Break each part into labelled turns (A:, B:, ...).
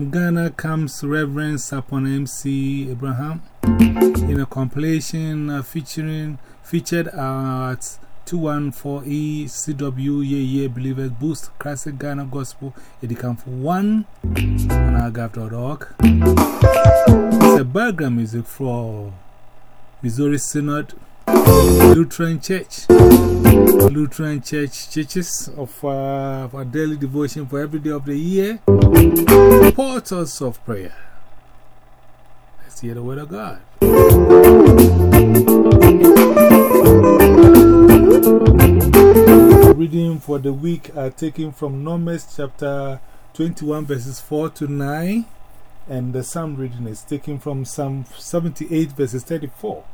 A: From Ghana comes Reverend Sapon MC Abraham in a compilation uh, featuring featured at 214E CW Ye Believers Boost Classic Ghana Gospel Edicam for 1 on agave.org. It's a background music for Missouri Synod Lutheran Church. Lutheran Church churches of uh, our daily devotion for every day of the year. Portals of prayer. Let's hear the word of God. Reading for the week are taken from Numbers chapter 21, verses 4 to 9, and the psalm reading is taken from Psalm 78, verses 34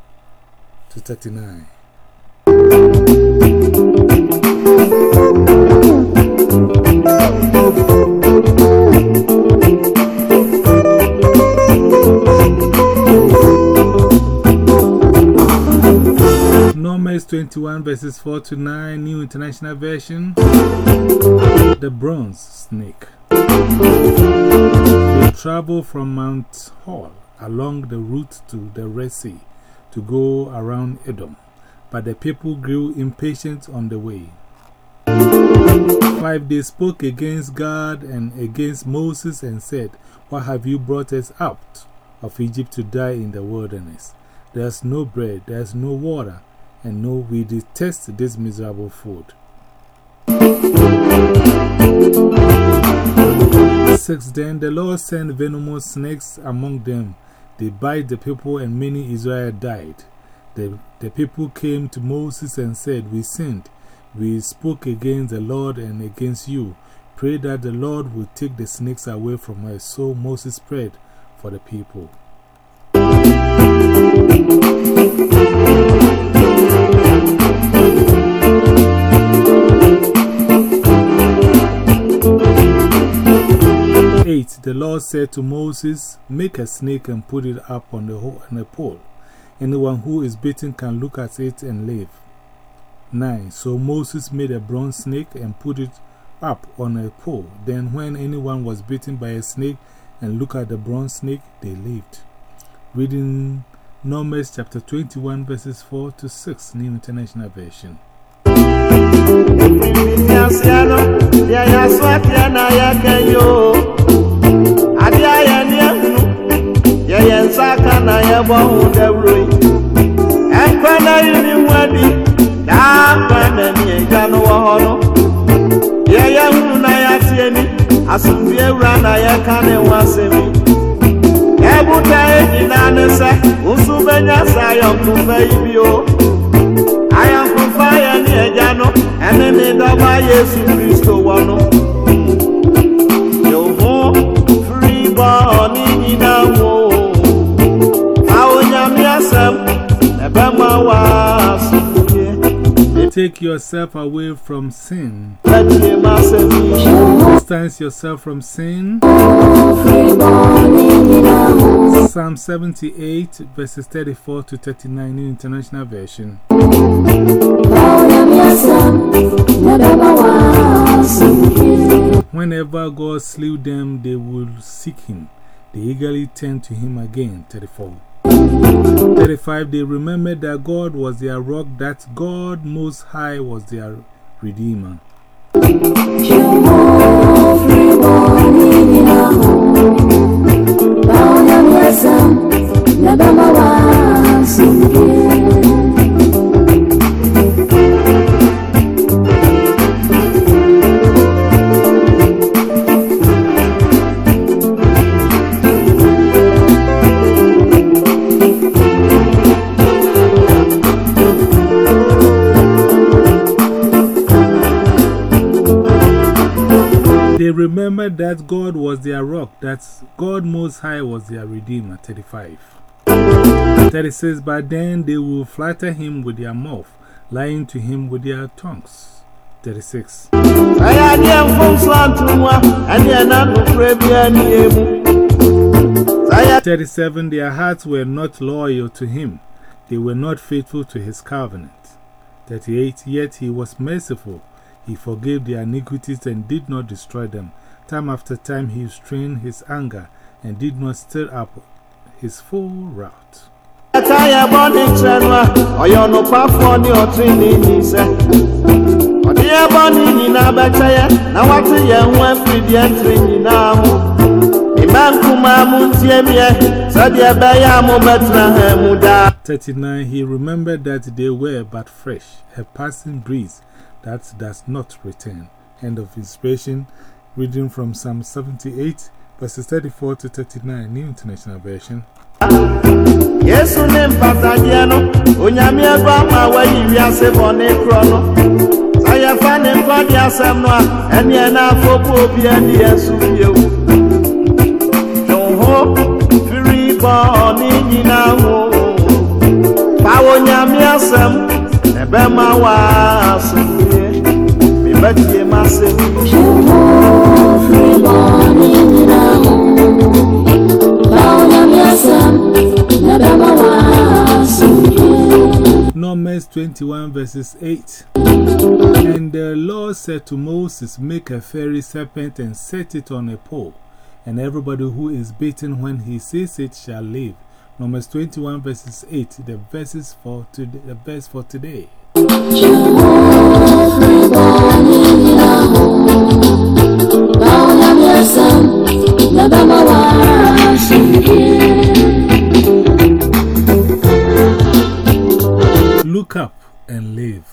A: to 39. Numbers 21 verses 4 to 9, New International Version. The Bronze Snake. They travel from Mount Hor along the route to the Red Sea to go around Edom, but the people grew impatient on the way. 5. They spoke against God and against Moses and said, Why have you brought us out of Egypt to die in the wilderness? There's no bread, there's no water, and no, we detest this miserable food. 6. Then the Lord sent venomous snakes among them they bite the people, and many Israel died. The, the people came to Moses and said, We sinned. We spoke against the Lord and against you. Pray that the Lord will take the snakes away from us. So Moses prayed for the people. The Lord said to Moses, Make a snake and put it up on the, on the pole. Anyone who is bitten can look at it and live. 9. So Moses made a bronze snake and put it up on a pole. Then, when anyone was bitten by a snake and looked at the bronze snake, they lived. Reading Numbers chapter 21, verses 4 to 6, New International Version.
B: ebute enyi na anụsị usubenya sayọnkufe ibio ya ni ẹjanụ enemi dọgba yesu kristo wọnụ. Yovu firibọ n'ihi na nwo ahụnyamịasem ebe
A: Take yourself away from sin. Let me. Distance yourself from sin. Psalm 78, verses 34 to 39 in International Version. Whenever God slew them, they would seek him. They eagerly turned to him again. 34. 35 They remembered that God was their rock, that God Most High was their Redeemer. Kasam, Nabamawa, Singir. They remembered that God was their rock, that God Most High was their Redeemer. 35. 36. But then they will flatter him with their mouth, lying to him with their tongues. 36. 37. Their hearts were not loyal to him, they were not faithful to his covenant. 38. Yet he was merciful He forgave their iniquities and did not destroy them. Time after time he restrained his anger and did not stir up his full wrath.
B: Thirty
A: nine, he remembered that they were but fresh, a passing breeze, that does not return. End of inspiration. Reading from Psalm 78, verses 34 to 39, New International Version.
B: Yesu ne mpatadeɛ no, onyame ego ama wayi wiase bɔne korɔ no. Sɛ yɛfa ne nkɔde asɛm no a, ɛneɛ na afɔbu obi ani bio. Twe wo ho firi bɔne nyinaa ho. Fa onyame asɛm,
A: Numbers 21, verses 8. And the Lord said to Moses, Make a fiery serpent and set it on a pole, and everybody who is bitten when he sees it shall live. Numbers 21, verses 8, the, verses for the verse for today. Look up and live.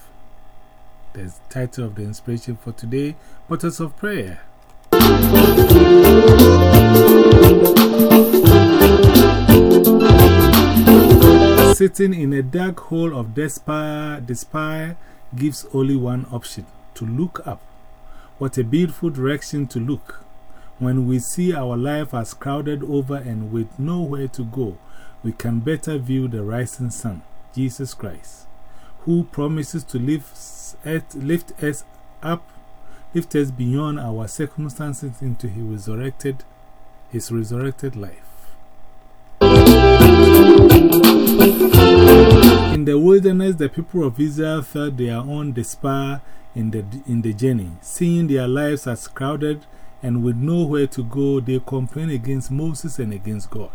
A: The title of the inspiration for today Portals of Prayer. Sitting in a dark hole of despair, despair gives only one option to look up. What a beautiful direction to look. When we see our life as crowded over and with nowhere to go, we can better view the rising sun, Jesus Christ, who promises to lift, lift us up, lift us beyond our circumstances into his resurrected, his resurrected life. In the wilderness, the people of Israel felt their own despair in the, in the journey. Seeing their lives as crowded and with nowhere to go, they complained against Moses and against God.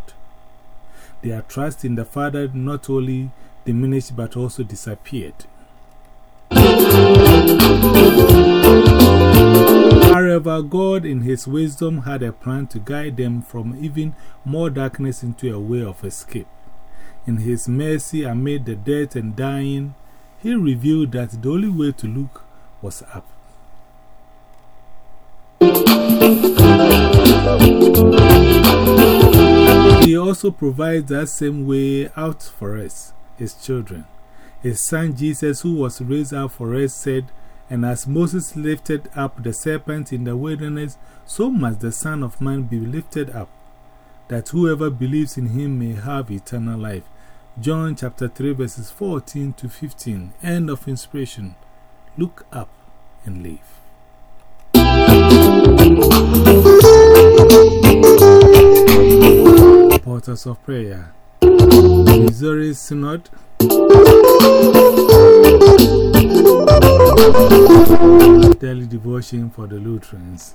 A: Their trust in the Father not only diminished but also disappeared. However, God, in His wisdom, had a plan to guide them from even more darkness into a way of escape. In His mercy, amid the dead and dying, He revealed that the only way to look was up. He also provides that same way out for us, His children. His son Jesus, who was raised up for us, said, And as Moses lifted up the serpent in the wilderness, so must the Son of Man be lifted up, that whoever believes in him may have eternal life. John chapter 3, verses 14 to 15. End of inspiration. Look up and live. Portals of Prayer. Missouri Synod. Daily devotion for the Lutherans.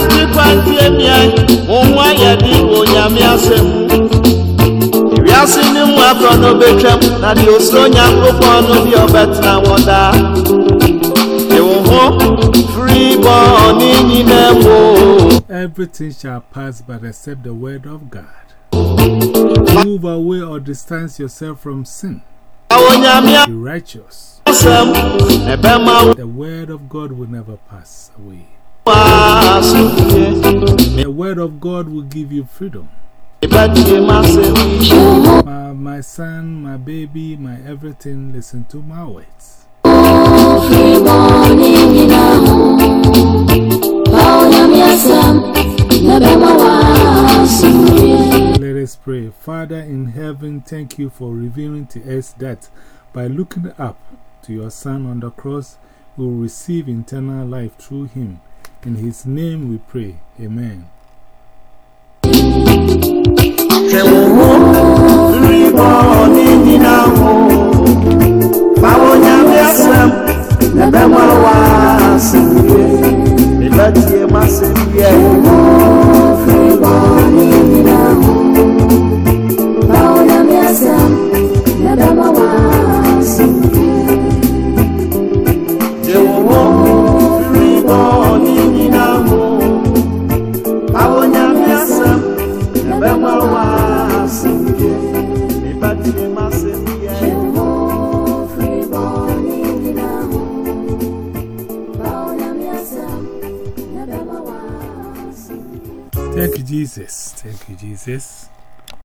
B: ntie mia mo ho ayɛ den wɔ onyame asɛm mu ewiase ne mu akorɔ no betwam na deɛ osuro nyankopɔn no deɛ ɔbɛtena wɔ daa de wo ho firi bɔne nyinaa mu
A: Everything shall pass but except the word of God. Move away or distance yourself from sin.
B: nyame
A: Be righteous.
B: wo
A: The word of God will never pass away. The word of God will give you freedom. My, my son, my baby, my everything, listen to my words. Let us pray. Father in heaven, thank you for revealing to us that by looking up to your Son on the cross, we will receive eternal life through him. In his name we pray. Amen.
B: hwɛ wo ho nri
A: Thank you, Jesus.